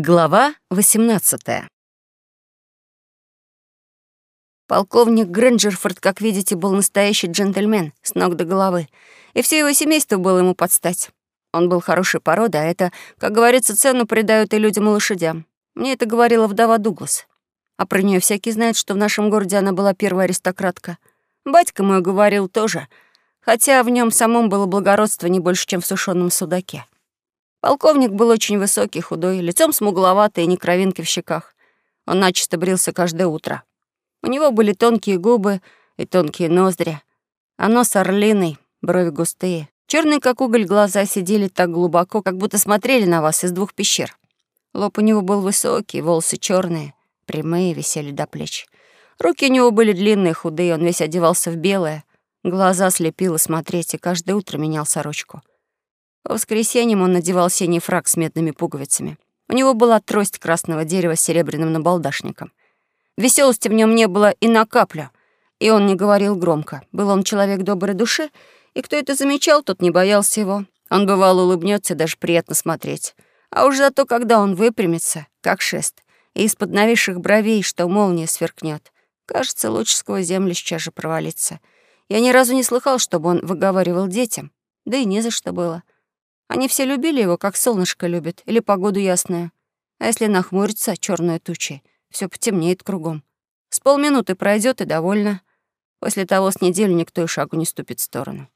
Глава 18 Полковник Грэнджерфорд, как видите, был настоящий джентльмен с ног до головы, и все его семейство было ему под стать. Он был хорошей породы, а это, как говорится, цену придают и людям, и лошадям. Мне это говорила вдова Дуглас. А про нее всякий знает, что в нашем городе она была первая аристократка. Батька мой говорил тоже, хотя в нем самом было благородство не больше, чем в сушеном судаке. Полковник был очень высокий, худой, лицом смугловатый и не кровинки в щеках. Он начисто брился каждое утро. У него были тонкие губы и тонкие ноздри, а нос орлиный, брови густые. Черные, как уголь, глаза сидели так глубоко, как будто смотрели на вас из двух пещер. Лоб у него был высокий, волосы черные, прямые, висели до плеч. Руки у него были длинные, худые, он весь одевался в белое. Глаза слепило смотреть, и каждое утро менял сорочку. По воскресеньям он надевал синий фраг с медными пуговицами. У него была трость красного дерева с серебряным набалдашником. Веселости в нем не было и на каплю, и он не говорил громко. Был он человек доброй души, и кто это замечал, тот не боялся его. Он бывало улыбнется, даже приятно смотреть. А уж зато, когда он выпрямится, как шест, и из-под нависших бровей, что молния сверкнет, кажется, лучше сквозь землю сейчас же провалиться. Я ни разу не слыхал, чтобы он выговаривал детям, да и не за что было. Они все любили его, как солнышко любит, или погоду ясную. А если нахмурится черной тучей, все потемнеет кругом. С полминуты пройдет и довольно. После того с неделю никто и шагу не ступит в сторону.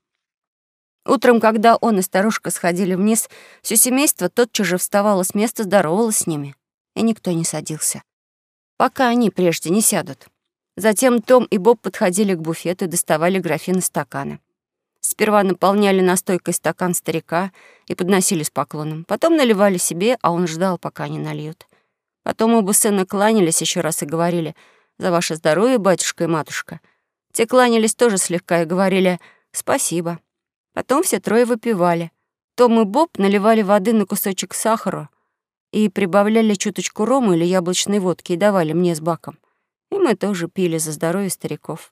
Утром, когда он и старушка сходили вниз, все семейство тотчас же вставало с места, здоровалось с ними. И никто не садился. Пока они прежде не сядут. Затем Том и Боб подходили к буфету и доставали графины стаканы. Сперва наполняли настойкой стакан старика и подносили с поклоном. Потом наливали себе, а он ждал, пока они нальют. Потом оба сына кланялись еще раз и говорили «За ваше здоровье, батюшка и матушка». Те кланялись тоже слегка и говорили «Спасибо». Потом все трое выпивали. Том и Боб наливали воды на кусочек сахара и прибавляли чуточку рома или яблочной водки и давали мне с баком. И мы тоже пили за здоровье стариков.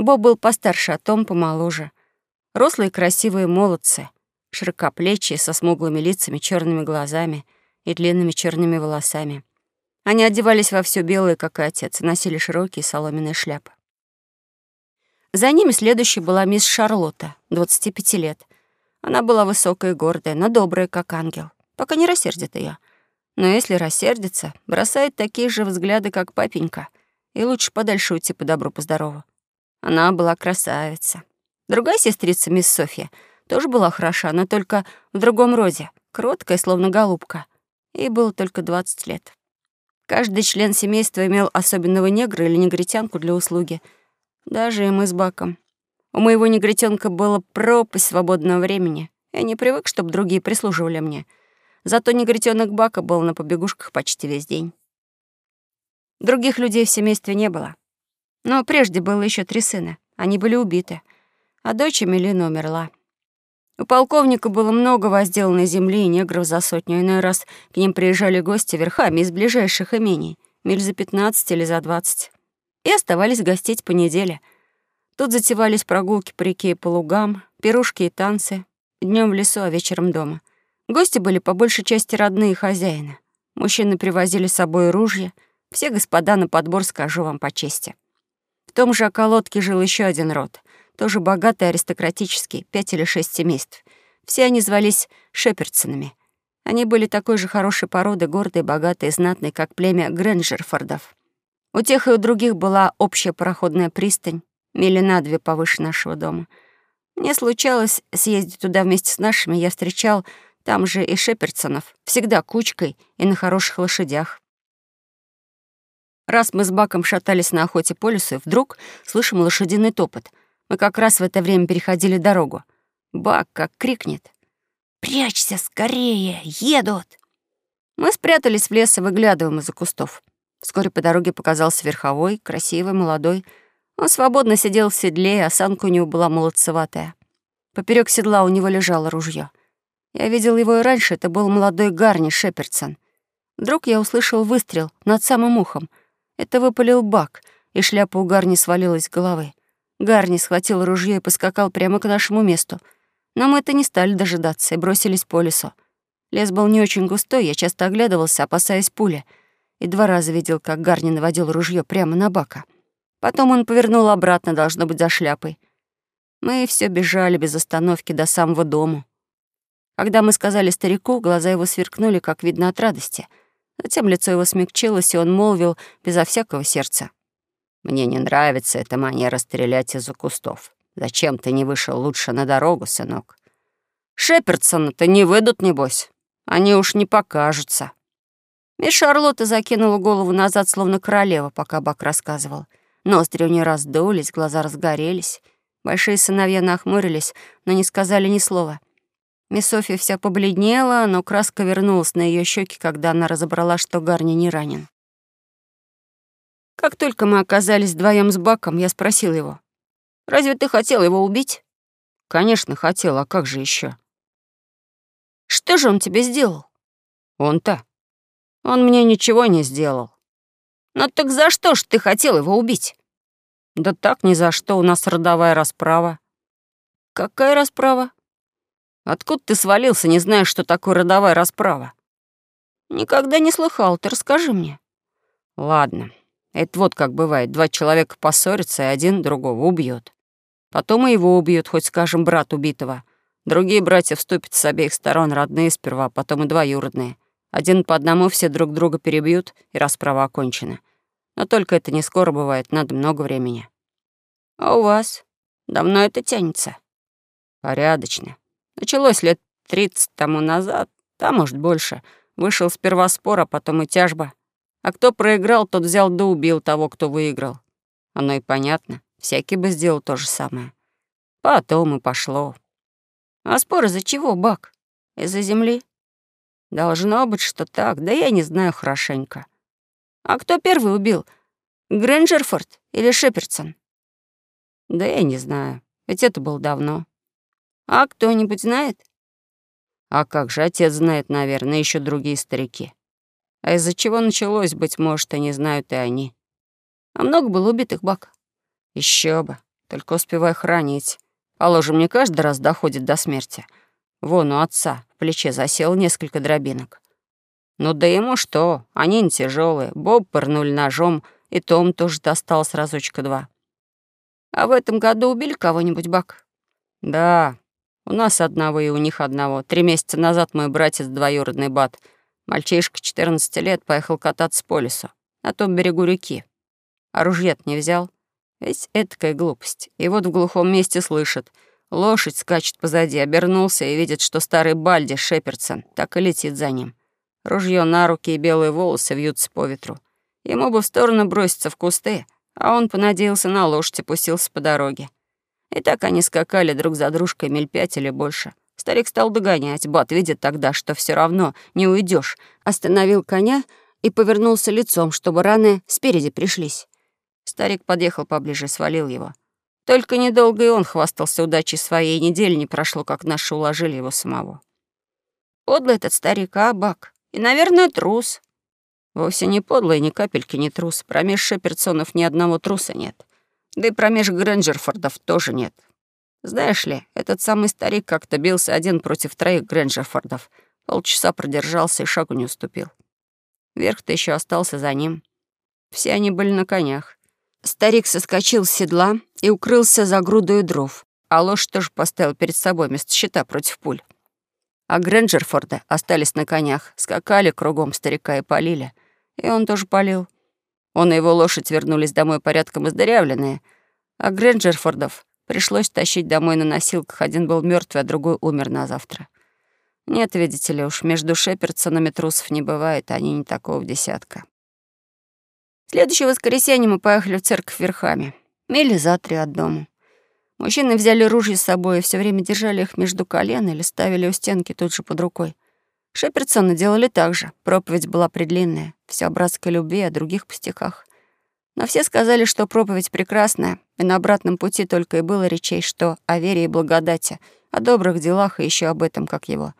Боб был постарше, а Том помоложе. Рослые красивые молодцы, широкоплечие, со смуглыми лицами, черными глазами — и длинными черными волосами. Они одевались во все белое, как и отец, и носили широкие соломенные шляпы. За ними следующей была мисс Шарлотта, 25 лет. Она была высокая и гордая, но добрая, как ангел, пока не рассердит ее. Но если рассердится, бросает такие же взгляды, как папенька, и лучше подальше уйти по добру, по. Она была красавица. Другая сестрица, мисс Софья, тоже была хороша, но только в другом роде, кроткая, словно голубка ей было только 20 лет. Каждый член семейства имел особенного негра или негритянку для услуги. Даже и мы с Баком. У моего негритенка было пропасть свободного времени. Я не привык, чтобы другие прислуживали мне. Зато негритенок Бака был на побегушках почти весь день. Других людей в семействе не было. Но прежде было еще три сына. Они были убиты. А дочь Эмилина умерла. У полковника было много возделанной земли и негров за сотню. Иной раз к ним приезжали гости верхами из ближайших имений, миль за 15 или за 20, и оставались гостить по неделе. Тут затевались прогулки по реке и по лугам, пирушки и танцы, днем в лесу, а вечером дома. Гости были по большей части родные хозяина. Мужчины привозили с собой ружья, все господа на подбор, скажу вам по чести. Том же околотке жил еще один род — тоже богатый аристократический, пять или шесть семейств. Все они звались Шеперсонами. Они были такой же хорошей породы, гордые, богатые, знатные, как племя Грэнджерфордов. У тех и у других была общая пароходная пристань, мили на две повыше нашего дома. Мне случалось съездить туда вместе с нашими, я встречал там же и Шеперсонов, всегда кучкой и на хороших лошадях. Раз мы с Баком шатались на охоте по лесу, вдруг слышим лошадиный топот — мы как раз в это время переходили дорогу. Бак как крикнет. «Прячься скорее! Едут!» Мы спрятались в лес и выглядываем из-за кустов. Вскоре по дороге показался верховой, красивый, молодой. Он свободно сидел в седле, и осанка у него была молодцеватая. Поперек седла у него лежало ружье. Я видел его и раньше, это был молодой Гарни Шеперсон. Вдруг я услышал выстрел над самым ухом. Это выпалил бак, и шляпа у Гарни свалилась с головы. Гарни схватил ружье и поскакал прямо к нашему месту. Но мы это не стали дожидаться и бросились по лесу. Лес был не очень густой, я часто оглядывался, опасаясь пули, и два раза видел, как Гарни наводил ружье прямо на Бака. Потом он повернул обратно, должно быть, за шляпой. Мы все бежали без остановки до самого дома. Когда мы сказали старику, глаза его сверкнули, как видно, от радости. Затем лицо его смягчилось, и он молвил безо всякого сердца. «Мне не нравится эта манера стрелять из-за кустов. Зачем ты не вышел лучше на дорогу, сынок?» «Шеперсона-то не выйдут, небось. Они уж не покажутся». Мисс Шарлотта закинула голову назад, словно королева, пока Бак рассказывал. Ноздри у нее раздулись, глаза разгорелись. Большие сыновья нахмурились, но не сказали ни слова — Мисс Софья вся побледнела, но краска вернулась на ее щеки, когда она разобрала, что Гарни не ранен. Как только мы оказались вдвоем с Баком, я спросил его, «Разве ты хотел его убить?» «Конечно, хотел, а как же еще? «Что же он тебе сделал?» «Он-то? Он мне ничего не сделал». «Ну так за что ж ты хотел его убить?» «Да так, ни за что, у нас родовая расправа». «Какая расправа?» Откуда ты свалился, не зная, что такое родовая расправа? Никогда не слыхал, ты расскажи мне. Ладно, это вот как бывает. Два человека поссорятся, и один другого убьет. Потом и его убьют, хоть, скажем, брат убитого. Другие братья вступят с обеих сторон, родные сперва, а потом и двоюродные. Один по одному все друг друга перебьют, и расправа окончена. Но только это не скоро бывает, надо много времени. А у вас? Давно это тянется? Порядочно. Началось лет тридцать тому назад, да, может, больше. Вышел сперва спор, а потом и тяжба. А кто проиграл, тот взял да убил того, кто выиграл. Оно и понятно. Всякий бы сделал то же самое. Потом и пошло. А спор из-за чего, Бак? Из-за земли? Должно быть, что так, да я не знаю хорошенько. А кто первый убил? Грэнджерфорд или Шеперсон? Да я не знаю, ведь это было давно. А кто-нибудь знает? А как же, отец знает, наверное, еще другие старики. А из-за чего началось, быть может, и не знают и они. А много было убитых бак? Еще бы, только успевай хранить. Положим, не каждый раз доходит до смерти. Вон у отца в плече засел несколько дробинок. Ну да ему что, они не тяжелые. Боб пырнули ножом, и Том тоже достал с разочка-два. А в этом году убили кого-нибудь, Бак? Да, у нас одного и у них одного. Три месяца назад мой братец двоюродный бат, мальчишка 14 лет, поехал кататься по лесу, на том берегу реки. А ружье не взял. Ведь этакая глупость. И вот в глухом месте слышит. Лошадь скачет позади, обернулся и видит, что старый Бальди Шеперсон так и летит за ним. Ружье на руки и белые волосы вьются по ветру. Ему бы в сторону броситься в кусты, а он понадеялся на лошадь и пустился по дороге. И так они скакали друг за дружкой миль пять или больше. Старик стал догонять. Бат видит тогда, что все равно не уйдешь. Остановил коня и повернулся лицом, чтобы раны спереди пришлись. Старик подъехал поближе, свалил его. Только недолго и он хвастался удачей своей. Недели не прошло, как наши уложили его самого. Подлый этот старик, а, Бак? И, наверное, трус. Вовсе не подлый, ни капельки не трус. Промеж Шеперсонов ни одного труса нет. Да и промеж Грэнджерфордов тоже нет. Знаешь ли, этот самый старик как-то бился один против троих Грэнджерфордов. Полчаса продержался и шагу не уступил. Верх-то еще остался за ним. Все они были на конях. Старик соскочил с седла и укрылся за грудою дров, а лошадь тоже поставил перед собой вместо щита против пуль. А Грэнджерфорды остались на конях, скакали кругом старика и полили. И он тоже полил. Он и его лошадь вернулись домой порядком издырявленные, а Грэнджерфордов пришлось тащить домой на носилках. Один был мертвый, а другой умер на завтра. Нет, видите ли, уж между Шеперсонами трусов не бывает, они не такого десятка. Следующее воскресенье мы поехали в церковь верхами. Мили за три от дома. Мужчины взяли ружья с собой и все время держали их между колен или ставили у стенки тут же под рукой. Шеперсоны делали так же. Проповедь была предлинная. Все о братской любви и о других пустяках. Но все сказали, что проповедь прекрасная, и на обратном пути только и было речей, что о вере и благодати, о добрых делах и еще об этом, как его.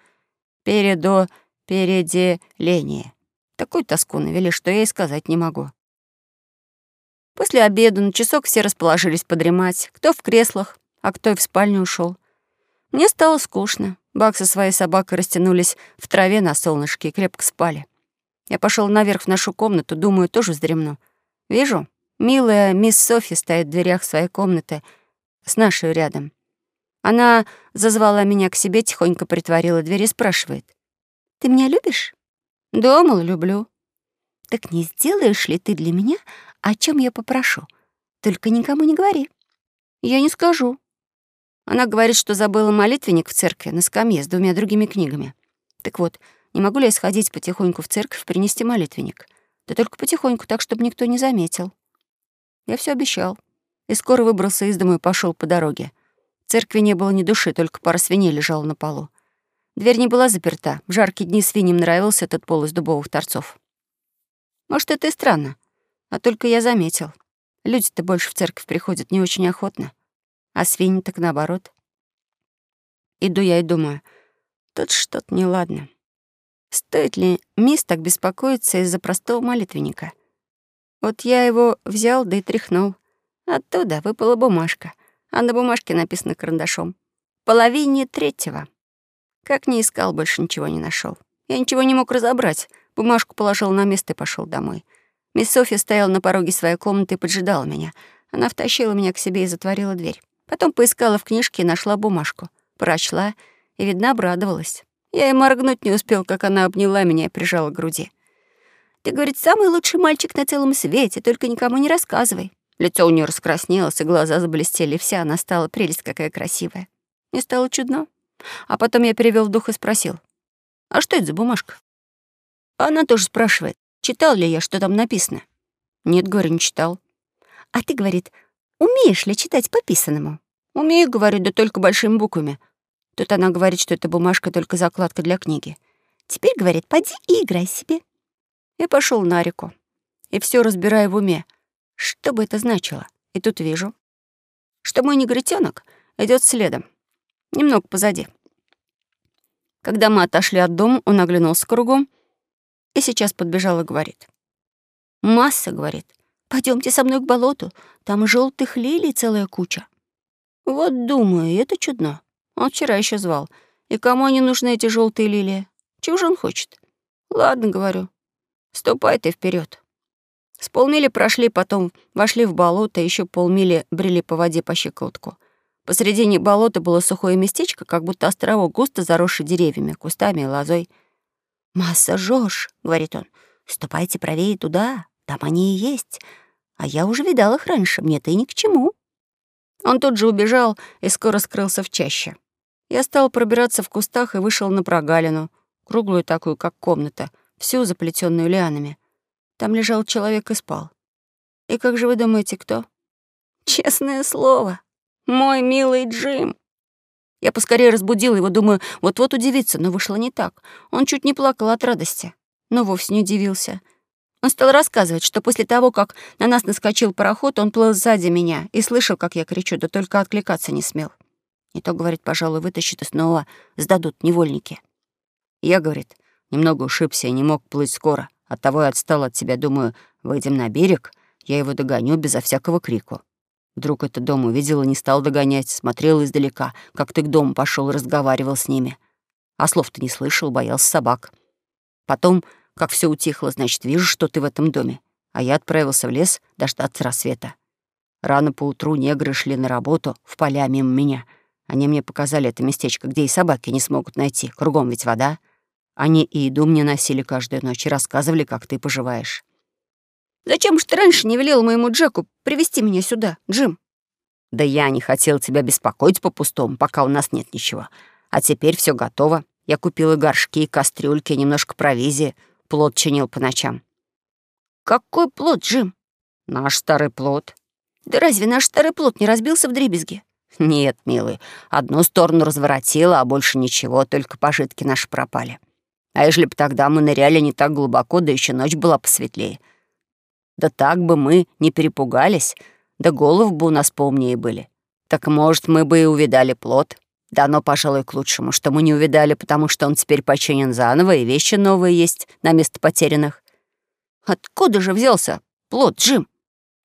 Передо переделение. Такую тоску навели, что я и сказать не могу. После обеда на часок все расположились подремать, кто в креслах, а кто и в спальню ушел. Мне стало скучно. Бак со своей собакой растянулись в траве на солнышке и крепко спали. Я пошел наверх в нашу комнату, думаю, тоже вздремну. Вижу, милая мисс Софи стоит в дверях своей комнаты с нашей рядом. Она зазвала меня к себе, тихонько притворила дверь и спрашивает. «Ты меня любишь?» «Да, люблю». «Так не сделаешь ли ты для меня, о чем я попрошу? Только никому не говори». «Я не скажу». Она говорит, что забыла молитвенник в церкви на скамье с двумя другими книгами. Так вот, не могу ли я сходить потихоньку в церковь, принести молитвенник? Да только потихоньку, так, чтобы никто не заметил. Я все обещал. И скоро выбрался из дома и пошел по дороге. В церкви не было ни души, только пара свиней лежала на полу. Дверь не была заперта. В жаркие дни свиньям нравился этот пол из дубовых торцов. Может, это и странно. А только я заметил. Люди-то больше в церковь приходят не очень охотно. А свиньи так наоборот. Иду я и думаю, тут что-то неладно. Стоит ли мисс так беспокоиться из-за простого молитвенника? Вот я его взял, да и тряхнул. Оттуда выпала бумажка, а на бумажке написано карандашом. «Половине третьего». Как не искал, больше ничего не нашел. Я ничего не мог разобрать. Бумажку положил на место и пошел домой. Мисс Софья стояла на пороге своей комнаты и поджидала меня. Она втащила меня к себе и затворила дверь. Потом поискала в книжке и нашла бумажку. Прочла и, видно, обрадовалась. Я и моргнуть не успел, как она обняла меня и прижала к груди. «Ты, говорит, самый лучший мальчик на целом свете, только никому не рассказывай». Лицо у нее раскраснелось, и глаза заблестели, вся она стала прелесть какая красивая. Мне стало чудно. А потом я перевел дух и спросил, «А что это за бумажка?» Она тоже спрашивает, читал ли я, что там написано. «Нет, говорю, не читал». «А ты, — говорит, — умеешь ли читать по писанному?» «Умею, — говорю, — да только большими буквами. Тут она говорит, что эта бумажка только закладка для книги. Теперь, говорит, поди и играй себе. Я пошел на реку. И все разбираю в уме. Что бы это значило? И тут вижу, что мой негритенок идет следом. Немного позади. Когда мы отошли от дома, он оглянулся кругом и сейчас подбежал и говорит. «Масса», — говорит, — «пойдемте со мной к болоту, там желтых лилий целая куча». Вот думаю, это чудно. Он вчера еще звал. И кому они нужны, эти желтые лилии? Чего же он хочет? Ладно, говорю. Ступай ты вперед. С полмили прошли, потом вошли в болото, еще полмили брели по воде по щекотку. Посредине болота было сухое местечко, как будто островок, густо заросший деревьями, кустами и лозой. «Масса Жош», — говорит он, — «ступайте правее туда, там они и есть. А я уже видал их раньше, мне-то и ни к чему». Он тут же убежал и скоро скрылся в чаще. Я стал пробираться в кустах и вышел на прогалину, круглую такую, как комната, всю заплетенную лианами. Там лежал человек и спал. И как же вы думаете, кто? Честное слово, мой милый Джим. Я поскорее разбудил его, думаю, вот-вот удивится, но вышло не так. Он чуть не плакал от радости, но вовсе не удивился. Он стал рассказывать, что после того, как на нас наскочил пароход, он плыл сзади меня и слышал, как я кричу, да только откликаться не смел. Не то, говорит, пожалуй, вытащит и снова сдадут невольники. Я, говорит, немного ушибся и не мог плыть скоро. Оттого я отстал от тебя, думаю, выйдем на берег, я его догоню безо всякого крику. Вдруг этот дом увидел и не стал догонять, смотрел издалека, как ты к дому пошел и разговаривал с ними. А слов-то не слышал, боялся собак. Потом как все утихло, значит, вижу, что ты в этом доме. А я отправился в лес дождаться рассвета. Рано поутру негры шли на работу в поля мимо меня. Они мне показали это местечко, где и собаки не смогут найти. Кругом ведь вода. Они и еду мне носили каждую ночь и рассказывали, как ты поживаешь. «Зачем же ты раньше не велел моему Джеку привести меня сюда, Джим?» «Да я не хотел тебя беспокоить по-пустому, пока у нас нет ничего. А теперь все готово. Я купил и горшки, кастрюльки, немножко провизии. Плод чинил по ночам. «Какой плод, Джим?» «Наш старый плод». «Да разве наш старый плод не разбился в дребезги?» «Нет, милый, одну сторону разворотила, а больше ничего, только пожитки наши пропали. А ежели бы тогда мы ныряли не так глубоко, да еще ночь была посветлее. Да так бы мы не перепугались, да головы бы у нас поумнее были. Так, может, мы бы и увидали плод. Да оно, пожалуй, к лучшему, что мы не увидали, потому что он теперь починен заново, и вещи новые есть на место потерянных. Откуда же взялся плод, Джим?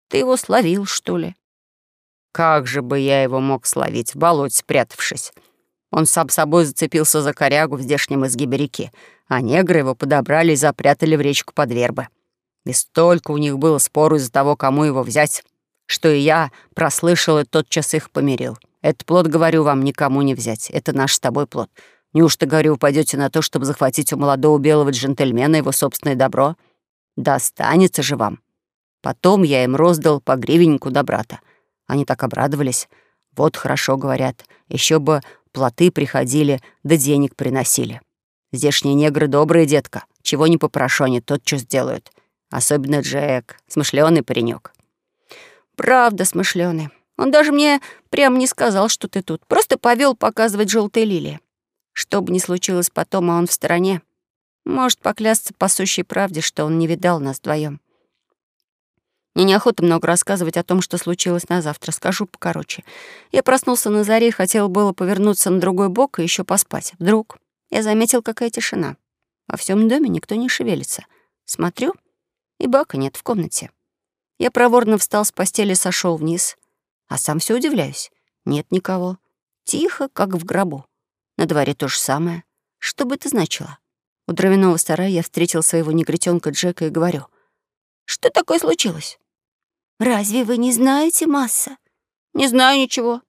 Ты его словил, что ли? Как же бы я его мог словить, в болоте спрятавшись? Он сам собой зацепился за корягу в здешнем изгибе реки, а негры его подобрали и запрятали в речку под вербы. И столько у них было спору из-за того, кому его взять, что и я прослышал и тотчас их помирил. Этот плод, говорю вам, никому не взять. Это наш с тобой плод. Неужто, говорю, упадете на то, чтобы захватить у молодого белого джентльмена его собственное добро? Да останется же вам. Потом я им роздал по гривеннику до брата. Они так обрадовались. Вот хорошо, говорят. Еще бы плоты приходили, да денег приносили. Здешние негры добрые, детка. Чего не попрошу, они тотчас сделают. Особенно Джек, смышленый паренек. Правда, смышленый. Он даже мне прямо не сказал, что ты тут. Просто повел показывать желтые лилии. Что бы ни случилось потом, а он в стороне. Может поклясться по сущей правде, что он не видал нас вдвоем. Мне неохота много рассказывать о том, что случилось на завтра. Скажу покороче. Я проснулся на заре, хотел было повернуться на другой бок и еще поспать. Вдруг я заметил, какая тишина. Во всем доме никто не шевелится. Смотрю, и бака нет в комнате. Я проворно встал с постели, сошел вниз, а сам все удивляюсь. Нет никого. Тихо, как в гробу. На дворе то же самое. Что бы это значило? У дровяного сарая я встретил своего негритенка Джека и говорю. «Что такое случилось?» «Разве вы не знаете, Масса?» «Не знаю ничего».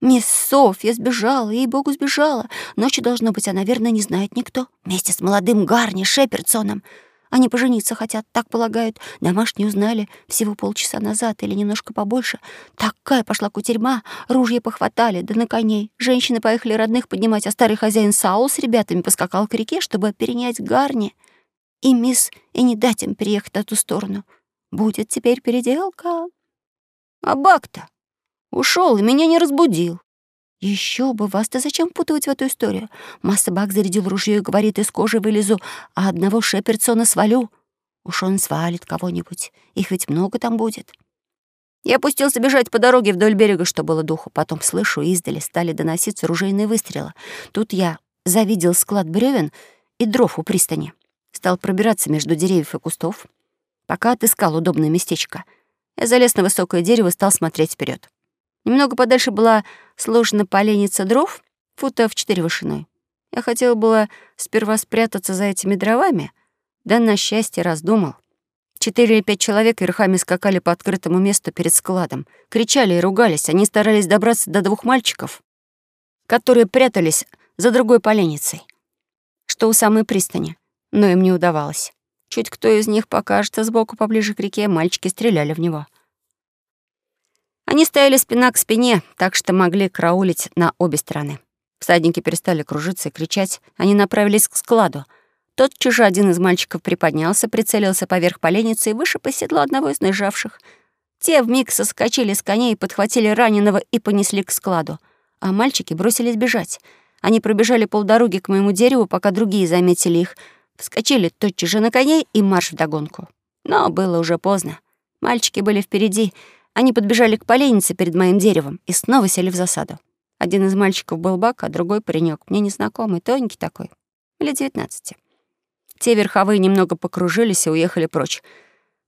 «Мисс Софья сбежала, ей-богу, сбежала. Ночью, должно быть, она, наверное, не знает никто. Вместе с молодым Гарни Шепердсоном. Они пожениться хотят, так полагают. Домашние узнали всего полчаса назад или немножко побольше. Такая пошла кутерьма, ружья похватали, да на коней. Женщины поехали родных поднимать, а старый хозяин Саул с ребятами поскакал к реке, чтобы перенять Гарни. И мисс, и не дать им переехать на ту сторону. Будет теперь переделка. А Бак-то ушел и меня не разбудил. Еще бы вас-то зачем путать в эту историю? Масса Бак зарядил ружье и говорит, из кожи вылезу, а одного Шеперсона свалю. Уж он свалит кого-нибудь. Их ведь много там будет. Я опустился бежать по дороге вдоль берега, что было духу. Потом слышу, издали стали доноситься ружейные выстрелы. Тут я завидел склад бревен и дров у пристани. Стал пробираться между деревьев и кустов. Пока отыскал удобное местечко, я залез на высокое дерево и стал смотреть вперед. Немного подальше была сложена поленница дров, фута в четыре вышиной. Я хотел было сперва спрятаться за этими дровами, да на счастье раздумал. Четыре или пять человек верхами скакали по открытому месту перед складом, кричали и ругались. Они старались добраться до двух мальчиков, которые прятались за другой поленницей, что у самой пристани, но им не удавалось. Чуть кто из них покажется сбоку поближе к реке, мальчики стреляли в него. Они стояли спина к спине, так что могли краулить на обе стороны. Всадники перестали кружиться и кричать. Они направились к складу. Тот чужой один из мальчиков приподнялся, прицелился поверх поленницы и вышиб из седла одного из наезжавших. Те вмиг соскочили с коней, подхватили раненого и понесли к складу. А мальчики бросились бежать. Они пробежали полдороги к моему дереву, пока другие заметили их — Вскочили тотчас же на коней и марш вдогонку. Но было уже поздно. Мальчики были впереди. Они подбежали к поленнице перед моим деревом и снова сели в засаду. Один из мальчиков был бак, а другой — паренек, мне незнакомый, тоненький такой, лет девятнадцати. Те верховые немного покружились и уехали прочь.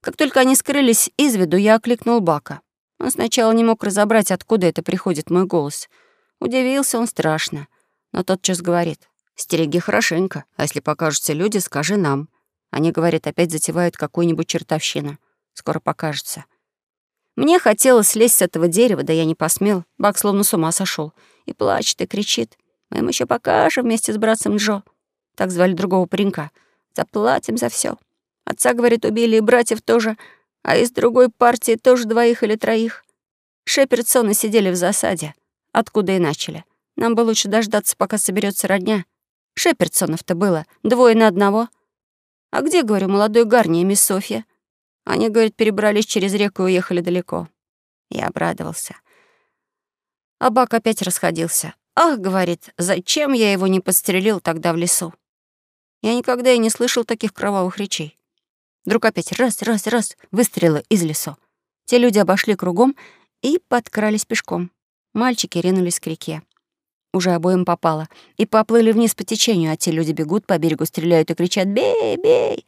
Как только они скрылись из виду, я окликнул Бака. Он сначала не мог разобрать, откуда это приходит мой голос. Удивился он страшно, но тотчас говорит. Стереги хорошенько, а если покажутся люди, скажи нам. Они, говорят, опять затевают какую-нибудь чертовщину. Скоро покажется. Мне хотелось слезть с этого дерева, да я не посмел. Бак словно с ума сошел И плачет, и кричит. Мы им еще покажем вместе с братцем Джо. Так звали другого паренька. Заплатим за все. Отца, говорит, убили, и братьев тоже. А из другой партии тоже двоих или троих. Шеперсоны сидели в засаде. Откуда и начали. Нам бы лучше дождаться, пока соберется родня. Шеперсонов-то было двое на одного. А где, говорю, молодой Гарни и мисс Софья? Они, говорит, перебрались через реку и уехали далеко. Я обрадовался. А Бак опять расходился. «Ах, — говорит, — зачем я его не подстрелил тогда в лесу?» Я никогда и не слышал таких кровавых речей. Вдруг опять раз, раз, раз выстрелы из лесу. Те люди обошли кругом и подкрались пешком. Мальчики ринулись к реке. Уже обоим попало. И поплыли вниз по течению, а те люди бегут по берегу, стреляют и кричат «Бей! Бей!».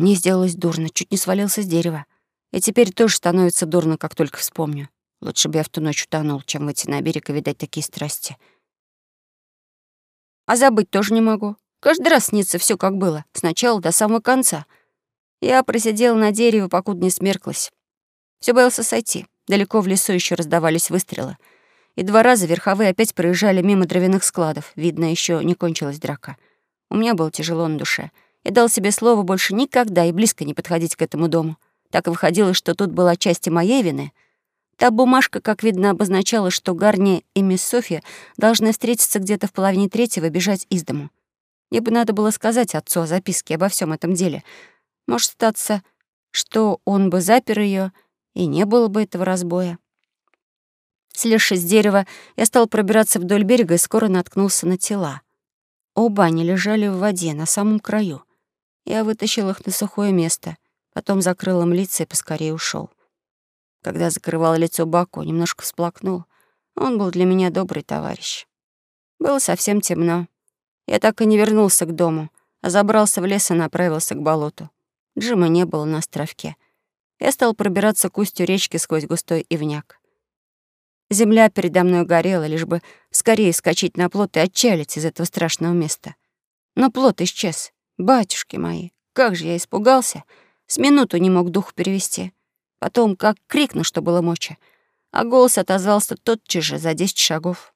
Мне сделалось дурно, чуть не свалился с дерева. И теперь тоже становится дурно, как только вспомню. Лучше бы я в ту ночь утонул, чем выйти на берег и видать такие страсти. А забыть тоже не могу. Каждый раз снится все как было, сначала до самого конца. Я просидела на дереве, покуда не смерклась. Все боялся сойти. Далеко в лесу еще раздавались выстрелы. И два раза верховые опять проезжали мимо дровяных складов. Видно, еще не кончилась драка. У меня было тяжело на душе. Я дал себе слово больше никогда и близко не подходить к этому дому. Так и выходило, что тут была часть моей вины. Та бумажка, как видно, обозначала, что Гарни и мисс Софья должны встретиться где-то в половине третьего и бежать из дому. Мне бы надо было сказать отцу о записке обо всем этом деле. Может статься, что он бы запер ее и не было бы этого разбоя. Слезшись с дерева, я стал пробираться вдоль берега и скоро наткнулся на тела. Оба они лежали в воде, на самом краю. Я вытащил их на сухое место, потом закрыл им лица и поскорее ушел. Когда закрывал лицо Баку, немножко всплакнул. Он был для меня добрый товарищ. Было совсем темно. Я так и не вернулся к дому, а забрался в лес и направился к болоту. Джима не было на островке. Я стал пробираться к устью речки сквозь густой ивняк. Земля передо мной горела, лишь бы скорее скачать на плот и отчалить из этого страшного места. Но плот исчез. Батюшки мои, как же я испугался. С минуту не мог дух перевести. Потом как крикну, что было мочи. А голос отозвался тотчас же за десять шагов.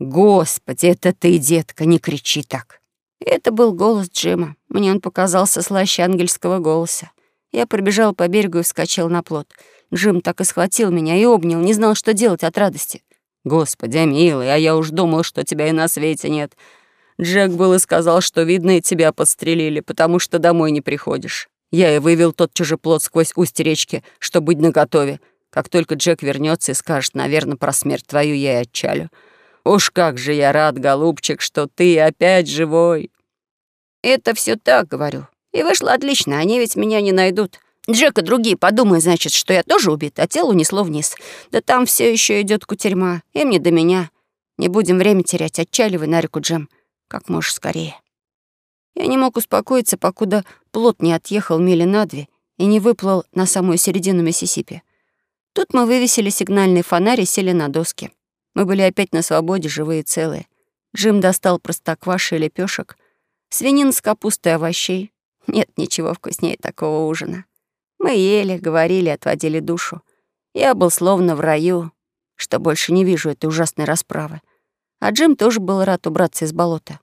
«Господи, это ты, детка, не кричи так!» Это был голос Джима. Мне он показался слаще ангельского голоса. Я пробежал по берегу и вскочил на плот. Джим так и схватил меня и обнял, не знал, что делать от радости. «Господи, милый, а я уж думал, что тебя и на свете нет. Джек был и сказал, что, видно, и тебя подстрелили, потому что домой не приходишь. Я и вывел тот чужеплод сквозь устье речки, чтобы быть наготове. Как только Джек вернется и скажет, наверное, про смерть твою, я и отчалю. Уж как же я рад, голубчик, что ты опять живой!» «Это все так, — говорю. И вышло отлично, они ведь меня не найдут. Джек и другие подумают, значит, что я тоже убит, а тело унесло вниз. Да там все еще идет кутерьма, им не до меня. Не будем время терять, отчаливай на реку Джем. Как можешь скорее. Я не мог успокоиться, покуда плот не отъехал мили на две и не выплыл на самую середину Миссисипи. Тут мы вывесили сигнальный фонарь и сели на доски. Мы были опять на свободе, живые и целые. Джим достал простокваши и лепешек, свинин с капустой и овощей, нет ничего вкуснее такого ужина. Мы ели, говорили, отводили душу. Я был словно в раю, что больше не вижу этой ужасной расправы. А Джим тоже был рад убраться из болота.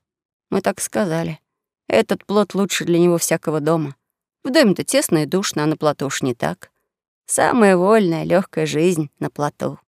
Мы так сказали. Этот плод лучше для него всякого дома. В доме-то тесно и душно, а на плоту уж не так. Самая вольная, легкая жизнь на плоту.